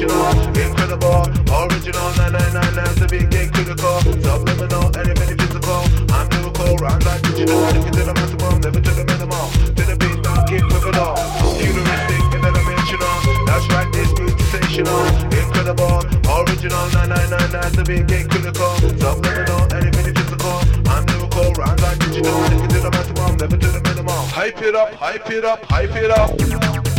sensational, incredible, original, 999 to be get critical, subliminal, anything physical. I'm lyrical, rhymes like digital, take it to the maximum, never to the minimal. To the beat, now get criminal, futuristic, interdimensional. That's right, this beat sensational, incredible, original, 999 to be get critical, subliminal, anything physical. I'm lyrical, rhymes like digital, take it to the maximum, never to the minimal. Hype it up, hype it up, hype it up.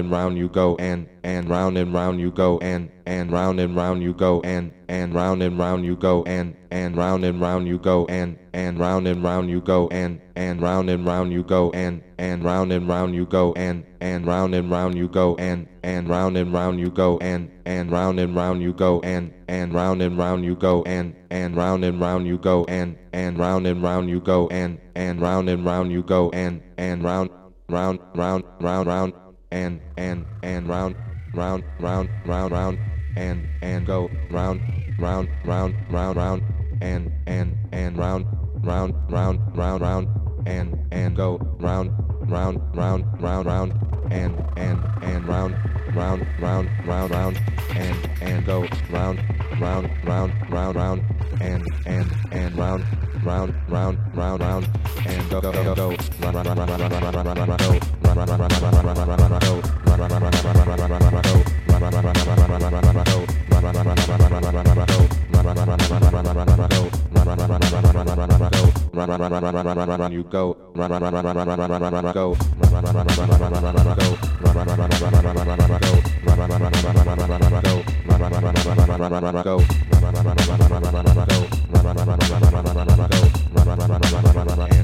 and round you go and and round and round you go and and round and round you go and and round and round you go and and round and round you go and and round and round you go and and round and round you go and and round and round you go and and round and round you go and and round and round you go and and round and round you go and and round and round you go and and round and round you go and and round and round you go and and round and round you go and and round round round round round and and and round round round round round and and go round round round round round and and and round round round round round and and go round round round round round and and and round round round round round and and go round round round round round and and and round round round round round and go go go go round round round round round round round go round round round round round round round round go round round round round round round round round go round round round round round round round round go round round round round round round round round go round round round round round round round go round round round round round round round go run run run run run run run run run go run run run run run run run run run go run run run run run run run run run go run run run run run run run run run go run run run run run run run run run go run run run run run run run run go run run run run run run run run go run run run run run run run run run run run and go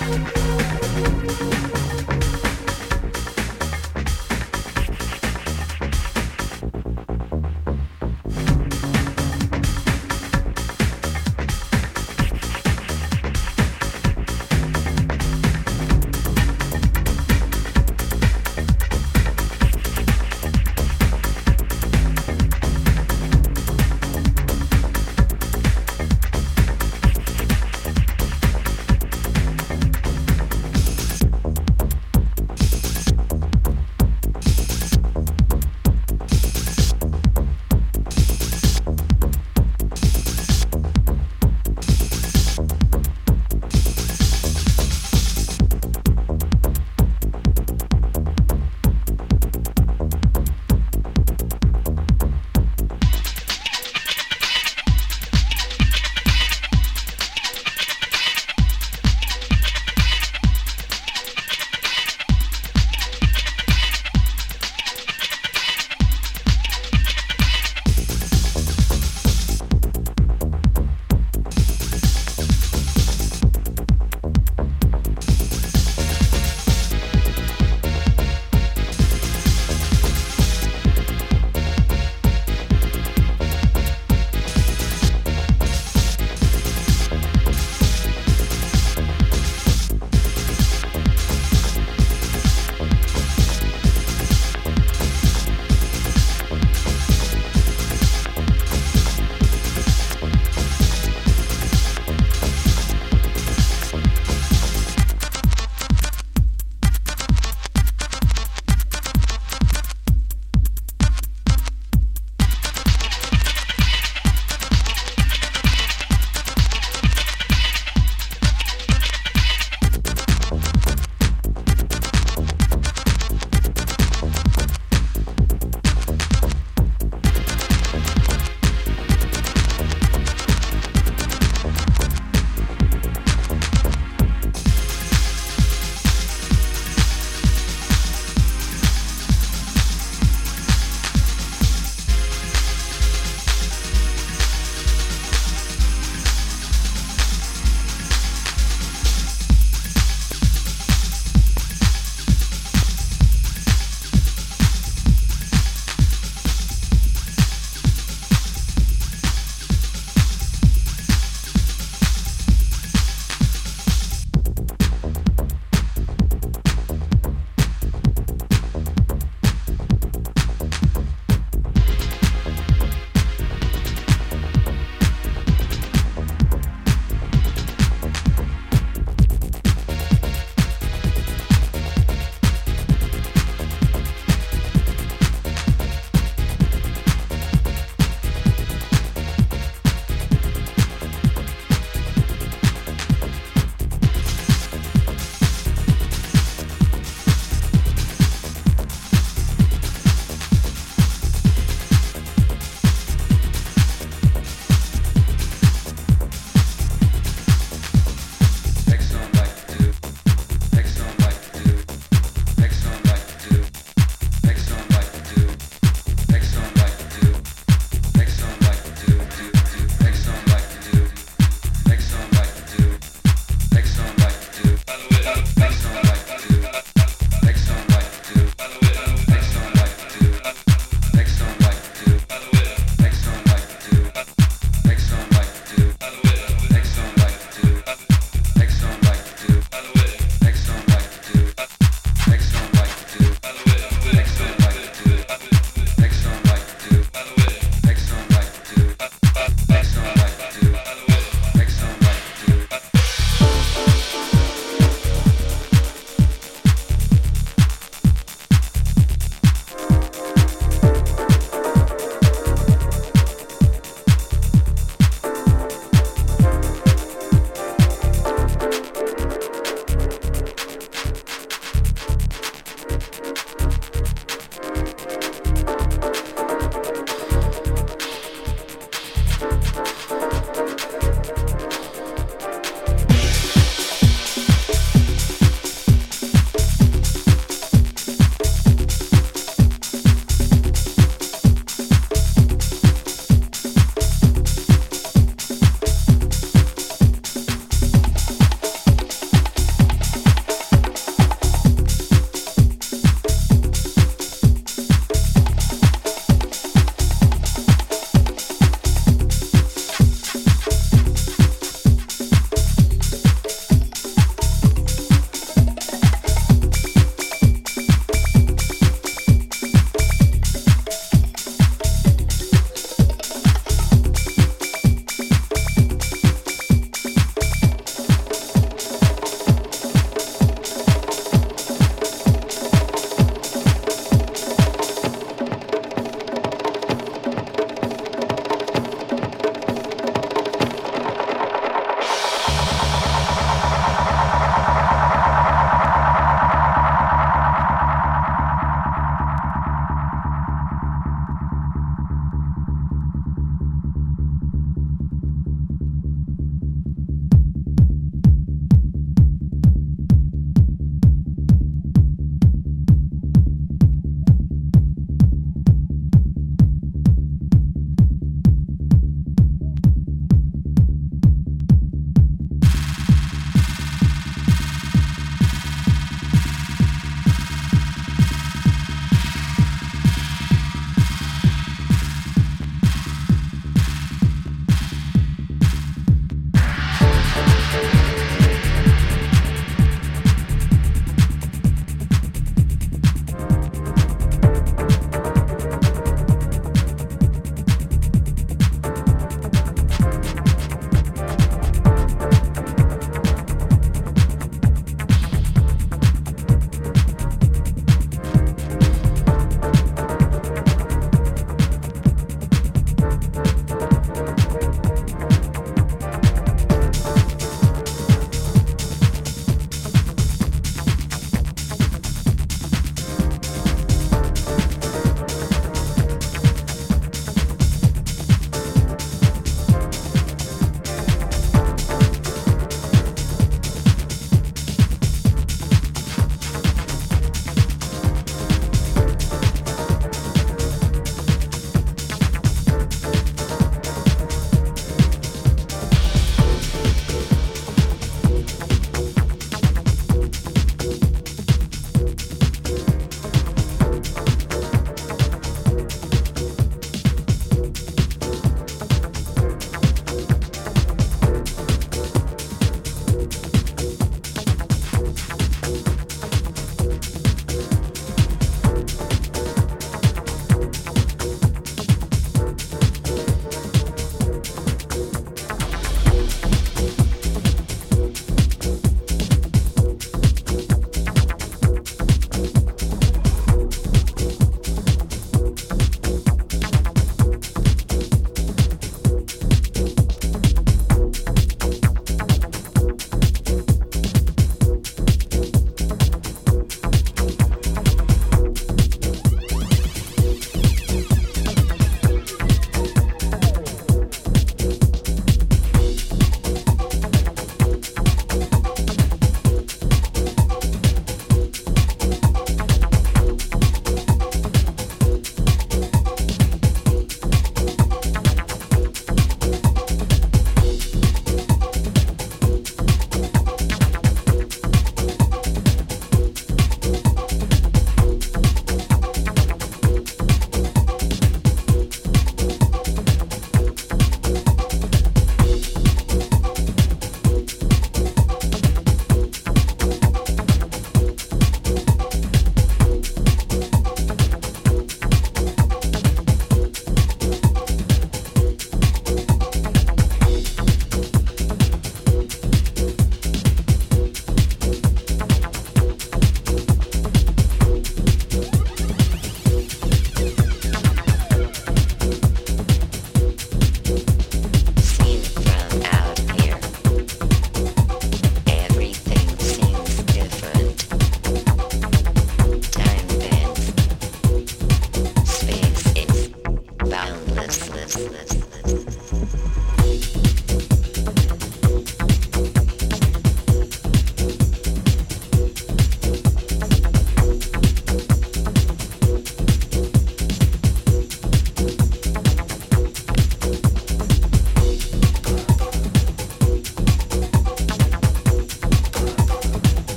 Música